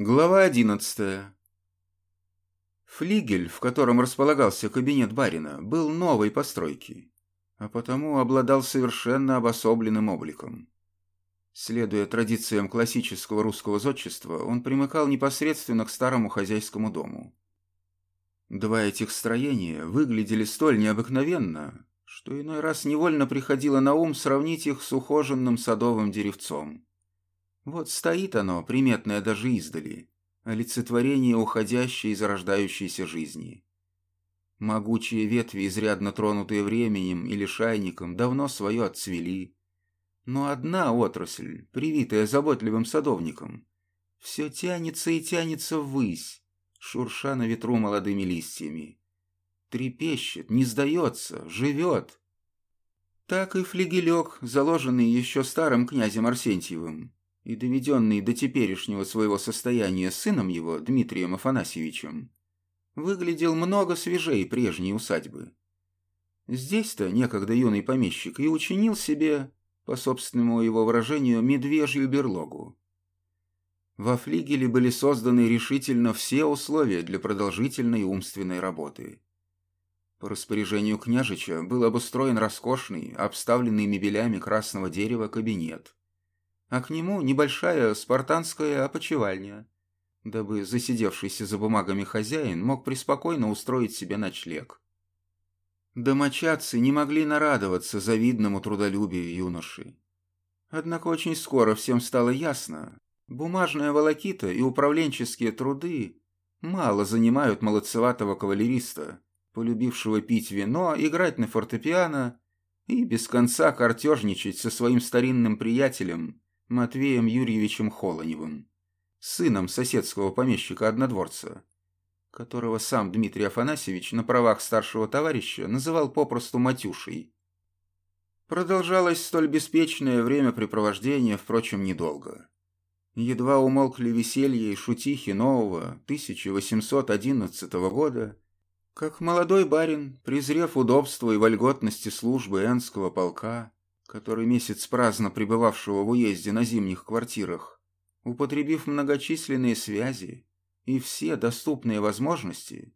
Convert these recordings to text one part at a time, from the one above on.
Глава одиннадцатая. Флигель, в котором располагался кабинет барина, был новой постройки, а потому обладал совершенно обособленным обликом. Следуя традициям классического русского зодчества, он примыкал непосредственно к старому хозяйскому дому. Два этих строения выглядели столь необыкновенно, что иной раз невольно приходило на ум сравнить их с ухоженным садовым деревцом. Вот стоит оно, приметное даже издали, олицетворение уходящей и зарождающейся жизни. Могучие ветви, изрядно тронутые временем или шайником, давно свое отцвели. Но одна отрасль, привитая заботливым садовником, все тянется и тянется ввысь, шурша на ветру молодыми листьями. Трепещет, не сдается, живет. Так и флигелек, заложенный еще старым князем Арсентьевым, и доведенный до теперешнего своего состояния сыном его, Дмитрием Афанасьевичем, выглядел много свежей прежней усадьбы. Здесь-то некогда юный помещик и учинил себе, по собственному его выражению, медвежью берлогу. Во флигеле были созданы решительно все условия для продолжительной умственной работы. По распоряжению княжича был обустроен роскошный, обставленный мебелями красного дерева кабинет, а к нему небольшая спартанская опочивальня, дабы засидевшийся за бумагами хозяин мог преспокойно устроить себе ночлег. Домочадцы не могли нарадоваться завидному трудолюбию юноши. Однако очень скоро всем стало ясно, бумажная волокита и управленческие труды мало занимают молодцеватого кавалериста, полюбившего пить вино, играть на фортепиано и без конца картежничать со своим старинным приятелем Матвеем Юрьевичем Холоневым, сыном соседского помещика-однодворца, которого сам Дмитрий Афанасьевич на правах старшего товарища называл попросту Матюшей. Продолжалось столь беспечное времяпрепровождение, впрочем, недолго. Едва умолкли веселье и шутихи нового 1811 года, как молодой барин, презрев удобство и вольготности службы Энского полка, который месяц праздно пребывавшего в уезде на зимних квартирах, употребив многочисленные связи и все доступные возможности,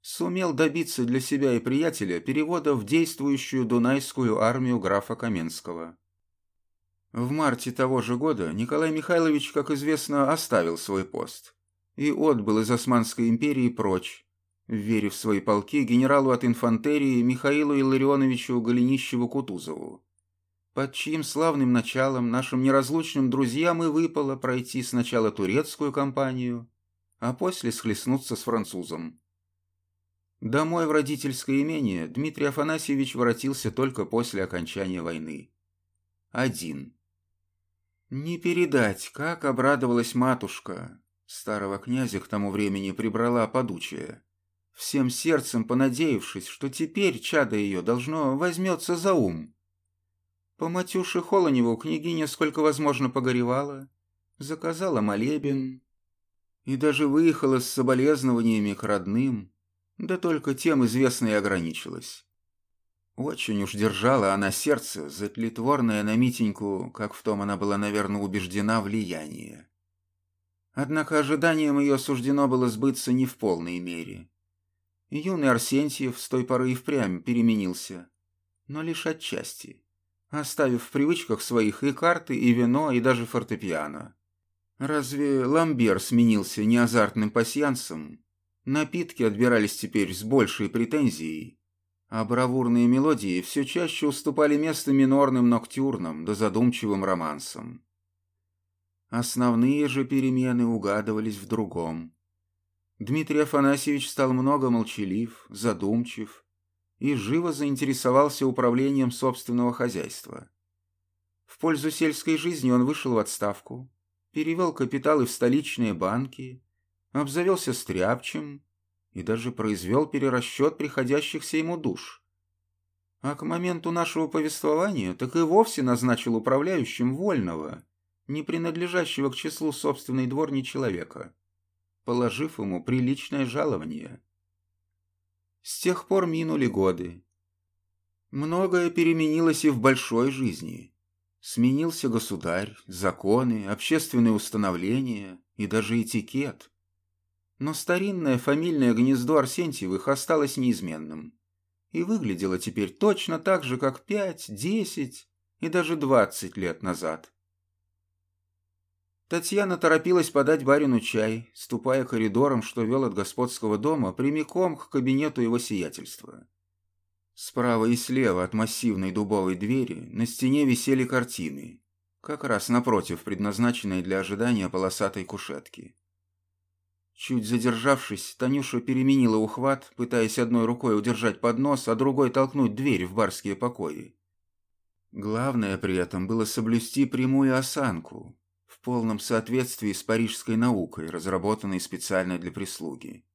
сумел добиться для себя и приятеля перевода в действующую Дунайскую армию графа Каменского. В марте того же года Николай Михайлович, как известно, оставил свой пост и отбыл из Османской империи прочь, верив в свои полки генералу от инфантерии Михаилу Илларионовичу Голенищеву-Кутузову под чьим славным началом нашим неразлучным друзьям и выпало пройти сначала турецкую кампанию, а после схлестнуться с французом. Домой в родительское имение Дмитрий Афанасьевич воротился только после окончания войны. Один. Не передать, как обрадовалась матушка. Старого князя к тому времени прибрала подучая, всем сердцем понадеявшись, что теперь чадо ее должно возьмется за ум по Матюше Холоневу княгиня сколько возможно погоревала, заказала молебен и даже выехала с соболезнованиями к родным, да только тем известно и ограничилась. Очень уж держала она сердце, затлетворное на Митеньку, как в том она была, наверное, убеждена, влияние. Однако ожиданием ее суждено было сбыться не в полной мере. Юный Арсентьев с той поры и впрямь переменился, но лишь отчасти оставив в привычках своих и карты, и вино, и даже фортепиано. Разве ламбер сменился не азартным пасьянсом? Напитки отбирались теперь с большей претензией, а бравурные мелодии все чаще уступали место минорным ноктюрнам да задумчивым романсам. Основные же перемены угадывались в другом. Дмитрий Афанасьевич стал много молчалив, задумчив, и живо заинтересовался управлением собственного хозяйства. В пользу сельской жизни он вышел в отставку, перевел капиталы в столичные банки, обзавелся стряпчем и даже произвел перерасчет приходящихся ему душ. А к моменту нашего повествования так и вовсе назначил управляющим вольного, не принадлежащего к числу собственной дворни человека, положив ему приличное жалование. С тех пор минули годы. Многое переменилось и в большой жизни. Сменился государь, законы, общественные установления и даже этикет. Но старинное фамильное гнездо Арсентьевых осталось неизменным и выглядело теперь точно так же, как пять, десять и даже двадцать лет назад. Татьяна торопилась подать барину чай, ступая коридором, что вел от господского дома, прямиком к кабинету его сиятельства. Справа и слева от массивной дубовой двери на стене висели картины, как раз напротив предназначенной для ожидания полосатой кушетки. Чуть задержавшись, Танюша переменила ухват, пытаясь одной рукой удержать поднос, а другой толкнуть дверь в барские покои. Главное при этом было соблюсти прямую осанку, в полном соответствии с парижской наукой, разработанной специально для прислуги.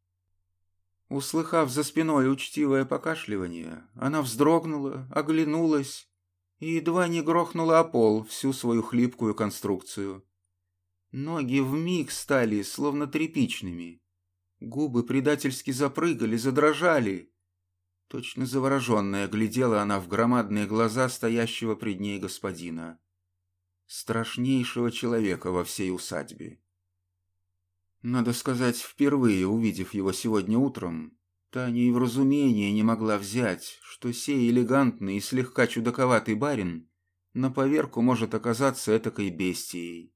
Услыхав за спиной учтивое покашливание, она вздрогнула, оглянулась и едва не грохнула о пол всю свою хлипкую конструкцию. Ноги вмиг стали, словно тряпичными. Губы предательски запрыгали, задрожали. Точно завороженная глядела она в громадные глаза стоящего пред ней господина. Страшнейшего человека во всей усадьбе. Надо сказать, впервые увидев его сегодня утром, Таня и в разумение не могла взять, что сей элегантный и слегка чудаковатый барин на поверку может оказаться этакой бестией.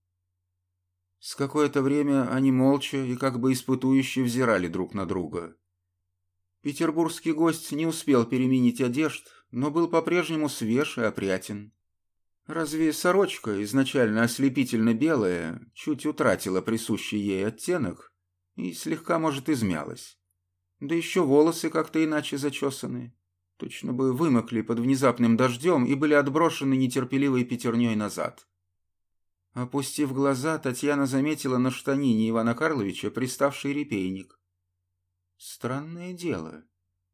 С какое-то время они молча и как бы испытующе взирали друг на друга. Петербургский гость не успел переменить одежд, но был по-прежнему свеж и опрятен. Разве сорочка, изначально ослепительно белая, чуть утратила присущий ей оттенок и слегка, может, измялась. Да еще волосы как-то иначе зачесаны. Точно бы вымокли под внезапным дождем и были отброшены нетерпеливой пятерней назад. Опустив глаза, Татьяна заметила на штанине Ивана Карловича приставший репейник. Странное дело,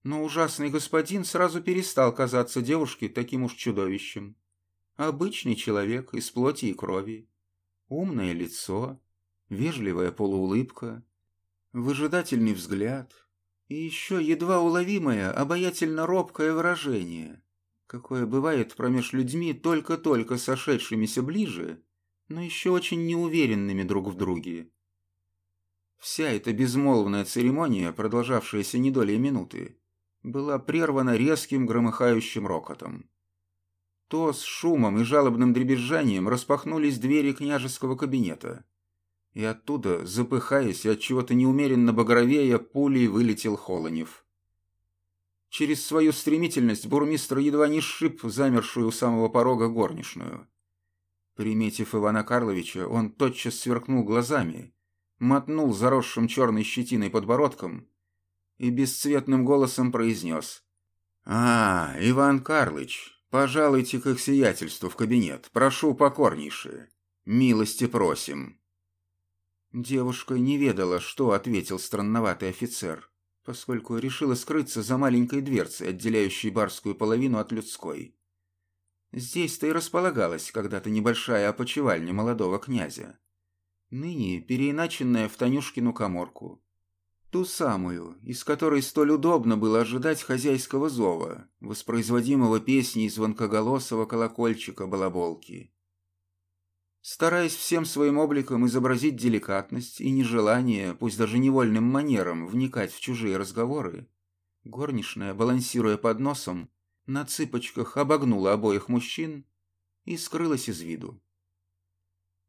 но ужасный господин сразу перестал казаться девушке таким уж чудовищем. Обычный человек из плоти и крови. Умное лицо, вежливая полуулыбка, выжидательный взгляд и еще едва уловимое, обаятельно робкое выражение, какое бывает промеж людьми, только-только сошедшимися ближе но еще очень неуверенными друг в друге. Вся эта безмолвная церемония, продолжавшаяся не долей минуты, была прервана резким громыхающим рокотом. То с шумом и жалобным дребезжанием распахнулись двери княжеского кабинета, и оттуда, запыхаясь от чего-то неумеренно багровея, пулей вылетел Холонев. Через свою стремительность бурмистр едва не сшиб замершую у самого порога горничную. Приметив Ивана Карловича, он тотчас сверкнул глазами, мотнул заросшим черной щетиной подбородком и бесцветным голосом произнес. «А, Иван Карлыч, пожалуйте к их сиятельству в кабинет. Прошу покорнейше. Милости просим». Девушка не ведала, что ответил странноватый офицер, поскольку решила скрыться за маленькой дверцей, отделяющей барскую половину от людской. Здесь-то и располагалась когда-то небольшая опочивальня молодого князя. Ныне переиначенная в Танюшкину коморку. Ту самую, из которой столь удобно было ожидать хозяйского зова, воспроизводимого песней звонкоголосого колокольчика балаболки. Стараясь всем своим обликом изобразить деликатность и нежелание, пусть даже невольным манером, вникать в чужие разговоры, горничная, балансируя под носом, на цыпочках обогнула обоих мужчин и скрылась из виду.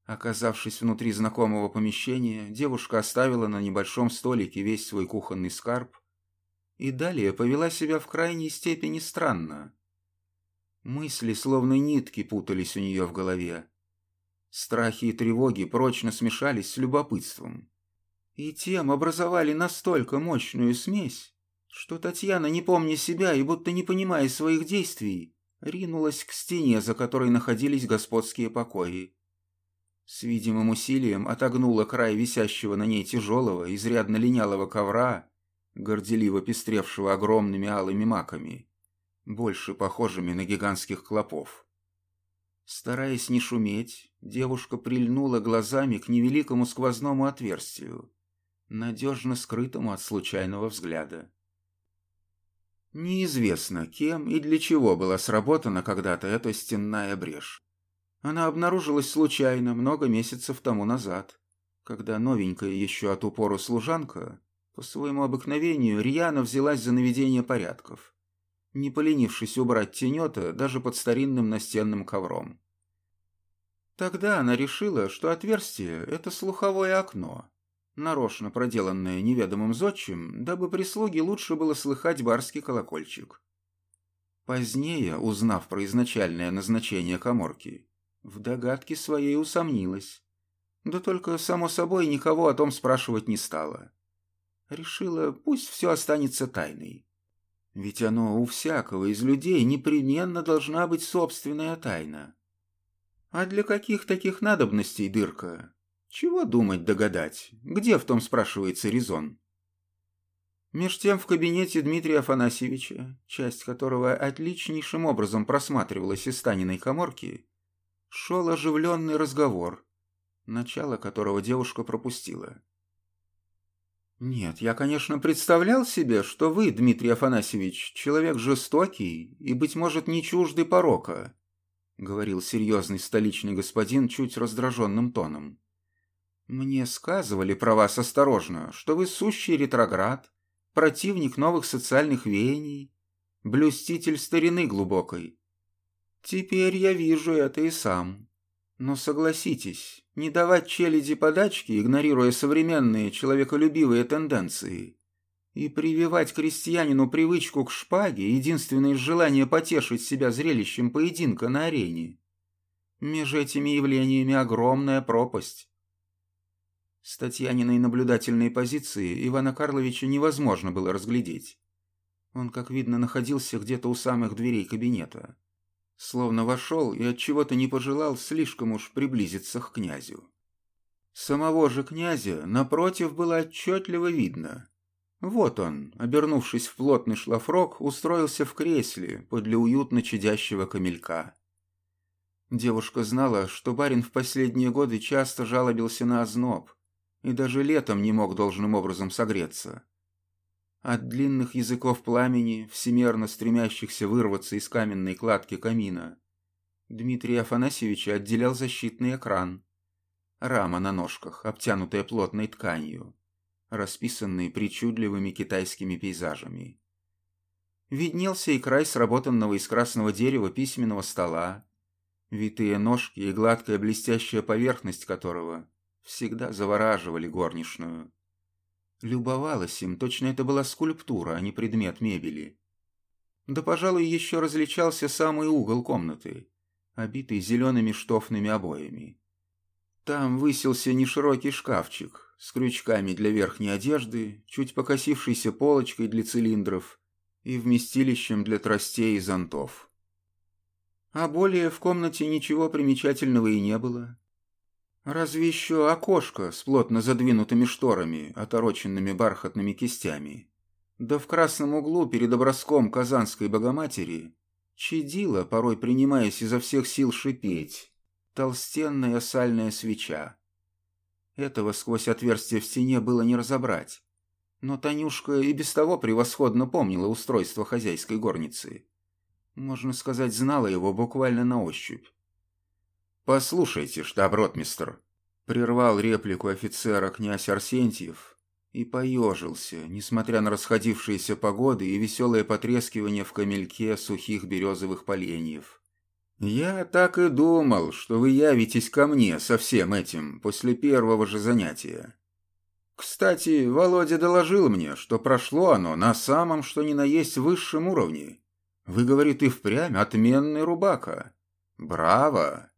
Оказавшись внутри знакомого помещения, девушка оставила на небольшом столике весь свой кухонный скарб и далее повела себя в крайней степени странно. Мысли, словно нитки, путались у нее в голове. Страхи и тревоги прочно смешались с любопытством. И тем образовали настолько мощную смесь, что Татьяна, не помня себя и будто не понимая своих действий, ринулась к стене, за которой находились господские покои. С видимым усилием отогнула край висящего на ней тяжелого, изрядно линялого ковра, горделиво пестревшего огромными алыми маками, больше похожими на гигантских клопов. Стараясь не шуметь, девушка прильнула глазами к невеликому сквозному отверстию, надежно скрытому от случайного взгляда. Неизвестно, кем и для чего была сработана когда-то эта стенная брешь. Она обнаружилась случайно много месяцев тому назад, когда новенькая еще от упору служанка по своему обыкновению рьяно взялась за наведение порядков, не поленившись убрать тенета даже под старинным настенным ковром. Тогда она решила, что отверстие — это слуховое окно, нарочно проделанное неведомым зодчим, дабы прислуге лучше было слыхать барский колокольчик. Позднее, узнав про изначальное назначение коморки, в догадке своей усомнилась. Да только, само собой, никого о том спрашивать не стала. Решила, пусть все останется тайной. Ведь оно у всякого из людей непременно должна быть собственная тайна. А для каких таких надобностей дырка? Чего думать догадать? Где в том спрашивается резон? Меж тем в кабинете Дмитрия Афанасьевича, часть которого отличнейшим образом просматривалась из Таниной коморки, шел оживленный разговор, начало которого девушка пропустила. «Нет, я, конечно, представлял себе, что вы, Дмитрий Афанасьевич, человек жестокий и, быть может, не чуждый порока», — говорил серьезный столичный господин чуть раздраженным тоном. «Мне сказывали про вас осторожно, что вы сущий ретроград, противник новых социальных веяний, блюститель старины глубокой. Теперь я вижу это и сам. Но согласитесь, не давать челяди подачки, игнорируя современные человеколюбивые тенденции, и прививать крестьянину привычку к шпаге, единственное желание потешить себя зрелищем поединка на арене. Между этими явлениями огромная пропасть. С Татьяниной наблюдательной позиции Ивана Карловича невозможно было разглядеть. Он, как видно, находился где-то у самых дверей кабинета. Словно вошел и от чего то не пожелал слишком уж приблизиться к князю. Самого же князя, напротив, было отчетливо видно. Вот он, обернувшись в плотный шлафрок, устроился в кресле подле уютно чадящего камелька. Девушка знала, что барин в последние годы часто жалобился на озноб и даже летом не мог должным образом согреться. От длинных языков пламени, всемерно стремящихся вырваться из каменной кладки камина, Дмитрий Афанасьевич отделял защитный экран. Рама на ножках, обтянутая плотной тканью расписанные причудливыми китайскими пейзажами. Виднелся и край сработанного из красного дерева письменного стола, витые ножки и гладкая блестящая поверхность которого всегда завораживали горничную. Любовалась им, точно это была скульптура, а не предмет мебели. Да, пожалуй, еще различался самый угол комнаты, обитый зелеными штофными обоями. Там высился неширокий шкафчик, с крючками для верхней одежды, чуть покосившейся полочкой для цилиндров и вместилищем для тростей и зонтов. А более в комнате ничего примечательного и не было. Разве еще окошко с плотно задвинутыми шторами, отороченными бархатными кистями. Да в красном углу перед образком Казанской Богоматери чадила, порой принимаясь изо всех сил шипеть, толстенная сальная свеча. Этого сквозь отверстие в стене было не разобрать. Но Танюшка и без того превосходно помнила устройство хозяйской горницы. Можно сказать, знала его буквально на ощупь. «Послушайте, штаб-ротмистр», — прервал реплику офицера князь Арсентьев и поежился, несмотря на расходившиеся погоды и веселое потрескивание в камельке сухих березовых поленьев. «Я так и думал, что вы явитесь ко мне со всем этим после первого же занятия. Кстати, Володя доложил мне, что прошло оно на самом что ни на есть высшем уровне. Вы, говорит, и впрямь отменный рубака. Браво!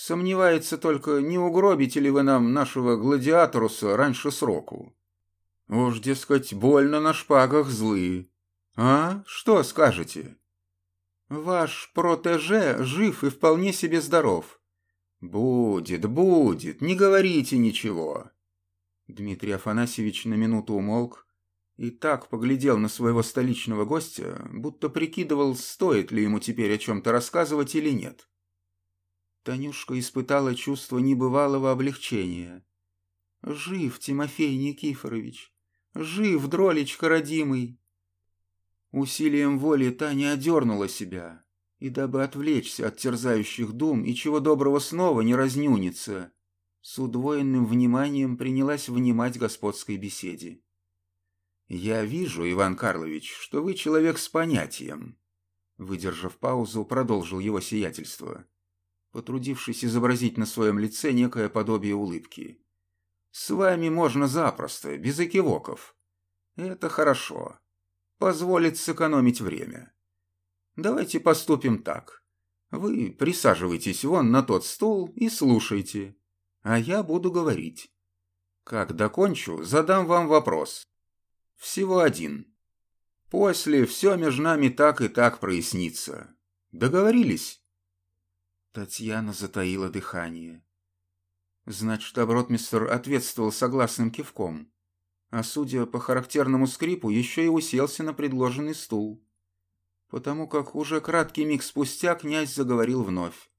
Сомневается только, не угробите ли вы нам нашего гладиаторуса раньше сроку. Уж, дескать, больно на шпагах злые. А? Что скажете?» Ваш протеже жив и вполне себе здоров. Будет, будет, не говорите ничего. Дмитрий Афанасьевич на минуту умолк и так поглядел на своего столичного гостя, будто прикидывал, стоит ли ему теперь о чем-то рассказывать или нет. Танюшка испытала чувство небывалого облегчения. «Жив, Тимофей Никифорович! Жив, дролечка родимый! Усилием воли Таня одернула себя. И дабы отвлечься от терзающих дум и чего доброго снова не разнюниться, с удвоенным вниманием принялась внимать господской беседе. «Я вижу, Иван Карлович, что вы человек с понятием», выдержав паузу, продолжил его сиятельство, потрудившись изобразить на своем лице некое подобие улыбки. «С вами можно запросто, без экивоков. Это хорошо. Позволит сэкономить время. Давайте поступим так. Вы присаживайтесь вон на тот стул и слушайте, а я буду говорить. Как докончу, задам вам вопрос. Всего один. После все между нами так и так прояснится. Договорились?» Татьяна затаила дыхание. Значит, обротмистер ответствовал согласным кивком, а судя по характерному скрипу, еще и уселся на предложенный стул потому как уже краткий миг спустя князь заговорил вновь.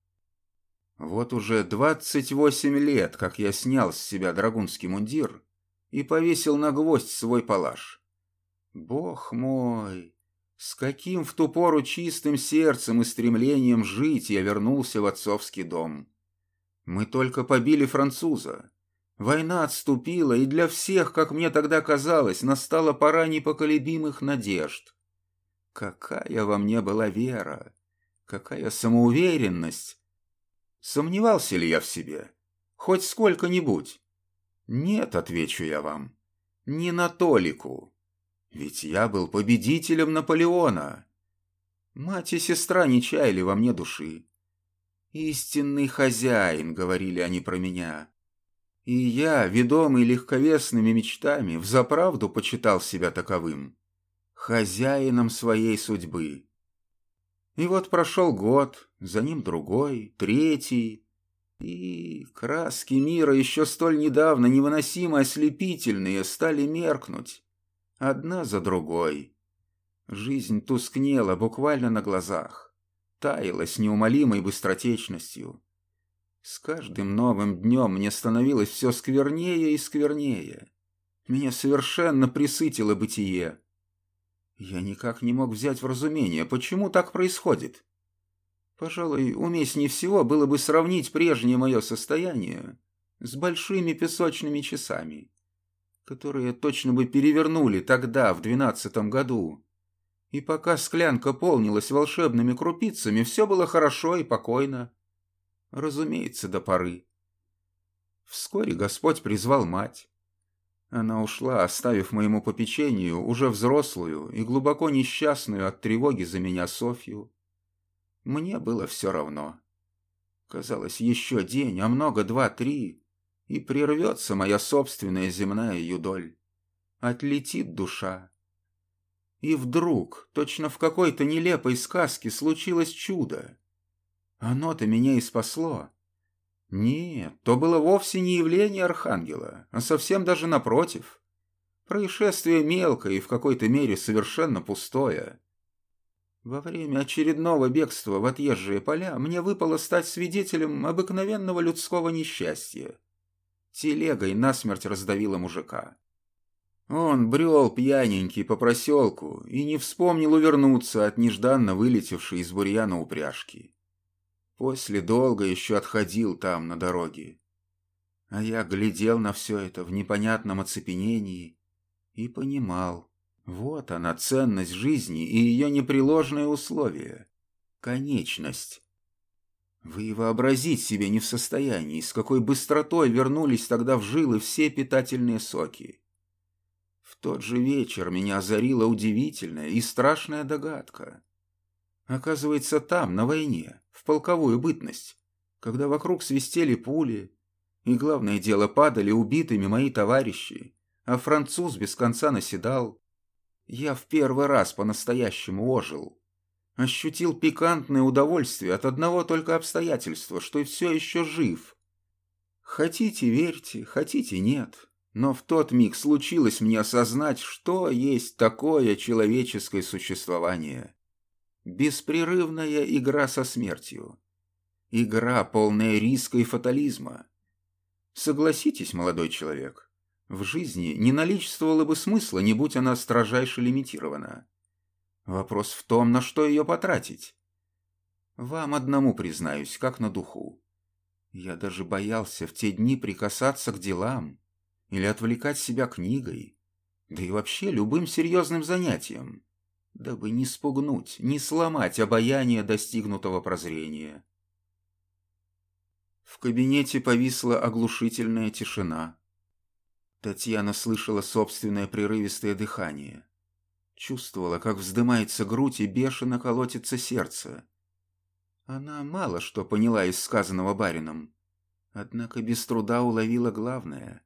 «Вот уже двадцать восемь лет, как я снял с себя драгунский мундир и повесил на гвоздь свой палаш. Бог мой, с каким в ту пору чистым сердцем и стремлением жить я вернулся в отцовский дом. Мы только побили француза. Война отступила, и для всех, как мне тогда казалось, настала пора непоколебимых надежд». Какая во мне была вера! Какая самоуверенность! Сомневался ли я в себе? Хоть сколько-нибудь? Нет, отвечу я вам. Не на толику. Ведь я был победителем Наполеона. Мать и сестра не чаяли во мне души. «Истинный хозяин», — говорили они про меня. И я, ведомый легковесными мечтами, взаправду почитал себя таковым хозяином своей судьбы. И вот прошел год, за ним другой, третий, и краски мира, еще столь недавно невыносимо ослепительные, стали меркнуть, одна за другой. Жизнь тускнела буквально на глазах, таяла с неумолимой быстротечностью. С каждым новым днем мне становилось все сквернее и сквернее. Меня совершенно присытило бытие. Я никак не мог взять в разумение, почему так происходит. Пожалуй, уместнее всего было бы сравнить прежнее мое состояние с большими песочными часами, которые точно бы перевернули тогда, в двенадцатом году. И пока склянка полнилась волшебными крупицами, все было хорошо и покойно. Разумеется, до поры. Вскоре Господь призвал мать. Она ушла, оставив моему попечению уже взрослую и глубоко несчастную от тревоги за меня Софью. Мне было все равно. Казалось, еще день, а много два-три, и прервется моя собственная земная юдоль. Отлетит душа. И вдруг, точно в какой-то нелепой сказке, случилось чудо. Оно-то меня и спасло. Нет, то было вовсе не явление архангела, а совсем даже напротив. Происшествие мелкое и в какой-то мере совершенно пустое. Во время очередного бегства в отъезжие поля мне выпало стать свидетелем обыкновенного людского несчастья. Телегой насмерть раздавила мужика. Он брел пьяненький по проселку и не вспомнил увернуться от нежданно вылетевшей из бурьяна упряжки. После долго еще отходил там, на дороге. А я глядел на все это в непонятном оцепенении и понимал, вот она ценность жизни и ее непреложное условие — конечность. Вы вообразить себе не в состоянии, с какой быстротой вернулись тогда в жилы все питательные соки. В тот же вечер меня озарила удивительная и страшная догадка. Оказывается, там, на войне, в полковую бытность, когда вокруг свистели пули, и, главное дело, падали убитыми мои товарищи, а француз без конца наседал, я в первый раз по-настоящему ожил. Ощутил пикантное удовольствие от одного только обстоятельства, что все еще жив. Хотите, верьте, хотите, нет. Но в тот миг случилось мне осознать, что есть такое человеческое существование. Беспрерывная игра со смертью. Игра, полная риска и фатализма. Согласитесь, молодой человек, в жизни не наличествовало бы смысла, не будь она строжайше лимитирована. Вопрос в том, на что ее потратить. Вам одному признаюсь, как на духу. Я даже боялся в те дни прикасаться к делам или отвлекать себя книгой, да и вообще любым серьезным занятием, дабы не спугнуть, не сломать обаяние достигнутого прозрения. В кабинете повисла оглушительная тишина. Татьяна слышала собственное прерывистое дыхание. Чувствовала, как вздымается грудь и бешено колотится сердце. Она мало что поняла из сказанного барином, однако без труда уловила главное.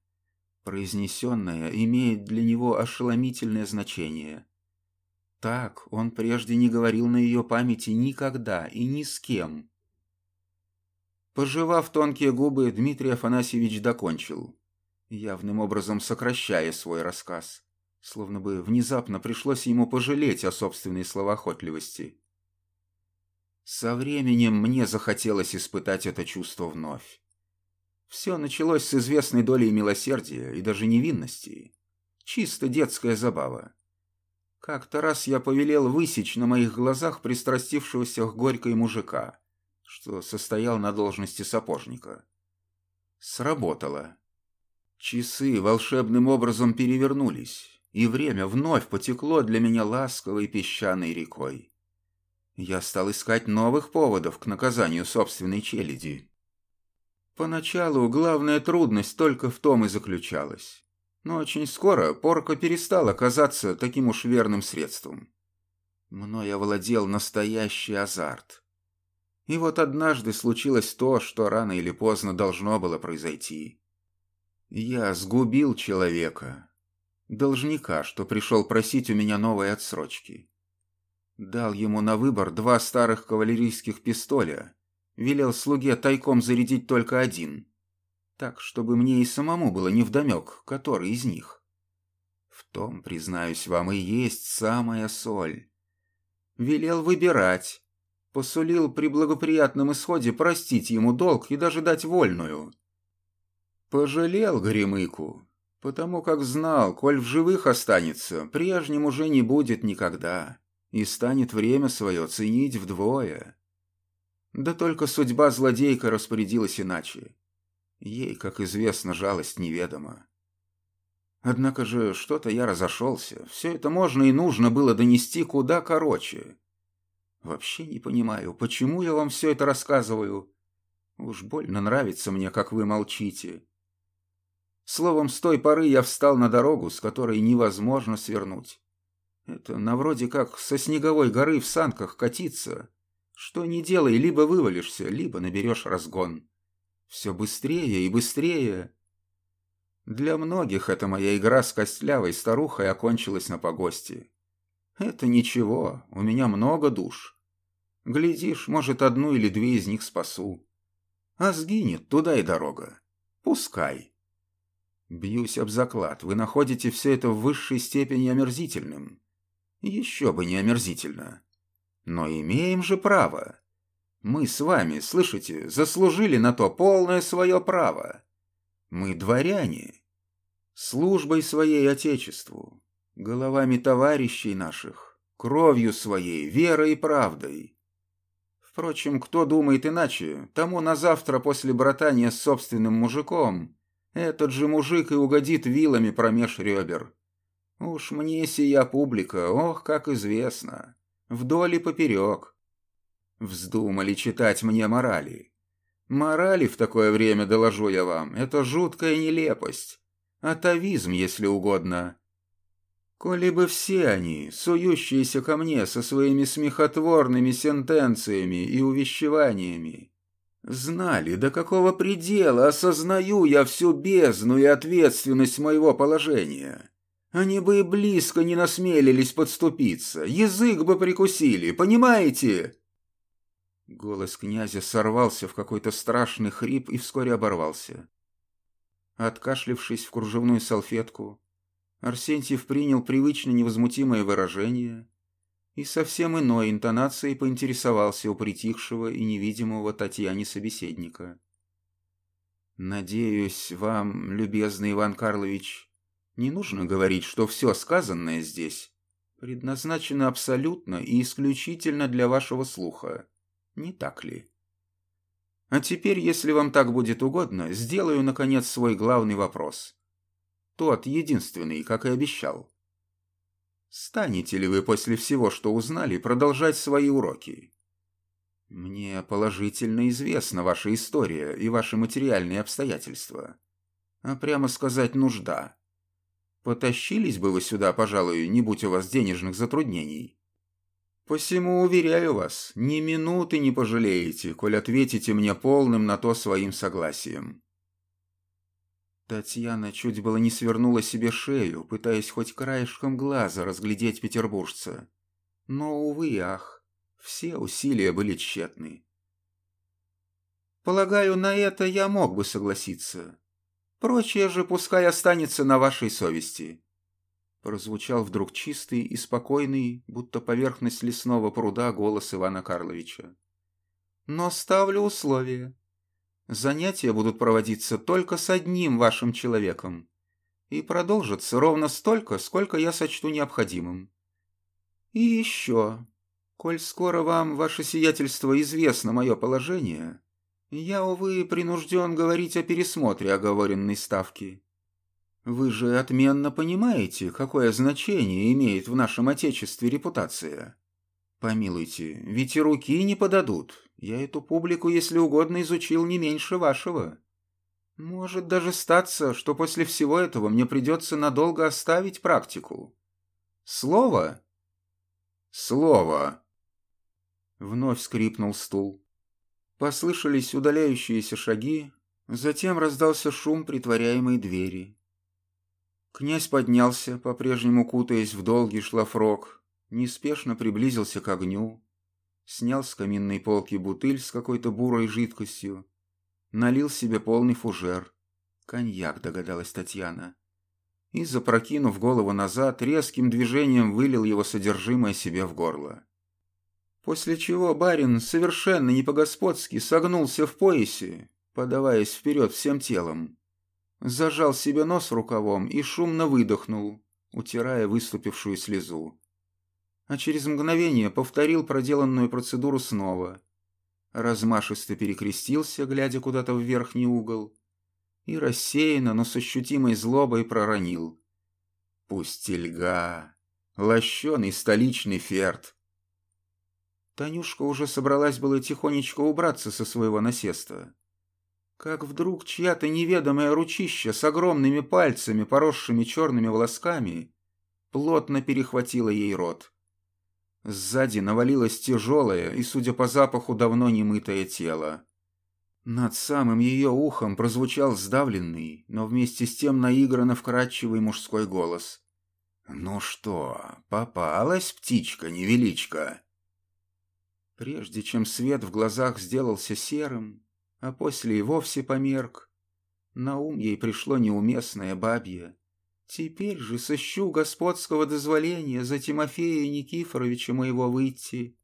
Произнесенное имеет для него ошеломительное значение. Так он прежде не говорил на ее памяти никогда и ни с кем. Пожевав тонкие губы, Дмитрий Афанасьевич докончил, явным образом сокращая свой рассказ, словно бы внезапно пришлось ему пожалеть о собственной словоохотливости. Со временем мне захотелось испытать это чувство вновь. Все началось с известной долей милосердия и даже невинности. Чисто детская забава. Как-то раз я повелел высечь на моих глазах пристрастившегося к горькой мужика, что состоял на должности сапожника. Сработало. Часы волшебным образом перевернулись, и время вновь потекло для меня ласковой песчаной рекой я стал искать новых поводов к наказанию собственной челяди. Поначалу главная трудность только в том и заключалась. Но очень скоро порка перестала казаться таким уж верным средством. Мною овладел настоящий азарт. И вот однажды случилось то, что рано или поздно должно было произойти. Я сгубил человека, должника, что пришел просить у меня новой отсрочки. Дал ему на выбор два старых кавалерийских пистоля. Велел слуге тайком зарядить только один. Так, чтобы мне и самому было невдомек, который из них. В том, признаюсь вам, и есть самая соль. Велел выбирать. Посулил при благоприятном исходе простить ему долг и даже дать вольную. Пожалел Горемыку, потому как знал, коль в живых останется, прежним уже не будет никогда и станет время свое ценить вдвое. Да только судьба злодейка распорядилась иначе. Ей, как известно, жалость неведома. Однако же что-то я разошелся. Все это можно и нужно было донести куда короче. Вообще не понимаю, почему я вам все это рассказываю. Уж больно нравится мне, как вы молчите. Словом, с той поры я встал на дорогу, с которой невозможно свернуть. Это на вроде как со снеговой горы в санках катиться. Что не делай, либо вывалишься, либо наберешь разгон. Все быстрее и быстрее. Для многих эта моя игра с костлявой старухой окончилась на погосте. Это ничего, у меня много душ. Глядишь, может, одну или две из них спасу. А сгинет, туда и дорога. Пускай. Бьюсь об заклад, вы находите все это в высшей степени омерзительным. Еще бы не омерзительно. Но имеем же право. Мы с вами, слышите, заслужили на то полное свое право. Мы дворяне. Службой своей Отечеству, головами товарищей наших, кровью своей, верой и правдой. Впрочем, кто думает иначе, тому на завтра после братания с собственным мужиком этот же мужик и угодит вилами промеж ребер. Уж мне сия публика, ох, как известно, вдоль и поперек. Вздумали читать мне морали. Морали в такое время, доложу я вам, это жуткая нелепость. Атовизм, если угодно. Коли бы все они, сующиеся ко мне со своими смехотворными сентенциями и увещеваниями, знали, до какого предела осознаю я всю бездну и ответственность моего положения, они бы и близко не насмелились подступиться, язык бы прикусили, понимаете?» Голос князя сорвался в какой-то страшный хрип и вскоре оборвался. Откашлившись в кружевную салфетку, Арсентьев принял привычно невозмутимое выражение и совсем иной интонацией поинтересовался у притихшего и невидимого Татьяне собеседника. «Надеюсь, вам, любезный Иван Карлович, не нужно говорить, что все сказанное здесь предназначено абсолютно и исключительно для вашего слуха. Не так ли? А теперь, если вам так будет угодно, сделаю, наконец, свой главный вопрос. Тот, единственный, как и обещал. Станете ли вы после всего, что узнали, продолжать свои уроки? Мне положительно известна ваша история и ваши материальные обстоятельства. А прямо сказать, нужда. Потащились бы вы сюда, пожалуй, не будь у вас денежных затруднений. Посему, уверяю вас, ни минуты не пожалеете, коль ответите мне полным на то своим согласием. Татьяна чуть было не свернула себе шею, пытаясь хоть краешком глаза разглядеть петербуржца. Но, увы, ах, все усилия были тщетны. Полагаю, на это я мог бы согласиться. Прочее же пускай останется на вашей совести. Прозвучал вдруг чистый и спокойный, будто поверхность лесного пруда, голос Ивана Карловича. Но ставлю условие. Занятия будут проводиться только с одним вашим человеком и продолжатся ровно столько, сколько я сочту необходимым. И еще, коль скоро вам, ваше сиятельство, известно мое положение, я, увы, принужден говорить о пересмотре оговоренной ставки. Вы же отменно понимаете, какое значение имеет в нашем Отечестве репутация. Помилуйте, ведь и руки не подадут, я эту публику, если угодно, изучил не меньше вашего. Может даже статься, что после всего этого мне придется надолго оставить практику. Слово? Слово. Вновь скрипнул стул. Послышались удаляющиеся шаги, затем раздался шум притворяемой двери. Князь поднялся, по-прежнему кутаясь в долгий шлафрок, неспешно приблизился к огню, снял с каминной полки бутыль с какой-то бурой жидкостью, налил себе полный фужер. Коньяк, догадалась Татьяна. И, запрокинув голову назад, резким движением вылил его содержимое себе в горло. После чего барин совершенно не по-господски согнулся в поясе, подаваясь вперед всем телом. Зажал себе нос рукавом и шумно выдохнул, утирая выступившую слезу а через мгновение повторил проделанную процедуру снова. Размашисто перекрестился, глядя куда-то в верхний угол, и рассеянно, но с ощутимой злобой проронил. «Пустельга! Лощеный столичный ферт!» Танюшка уже собралась было тихонечко убраться со своего насеста. Как вдруг чья-то неведомая ручища с огромными пальцами, поросшими черными волосками, плотно перехватила ей рот. Сзади навалилось тяжелое и, судя по запаху, давно не мытое тело. Над самым ее ухом прозвучал сдавленный, но вместе с тем наигранно вкрадчивый мужской голос. «Ну что, попалась птичка-невеличка?» Прежде чем свет в глазах сделался серым, а после и вовсе померк, на ум ей пришло неуместное бабье, Теперь же сыщу господского дозволения за Тимофея Никифоровича моего выйти,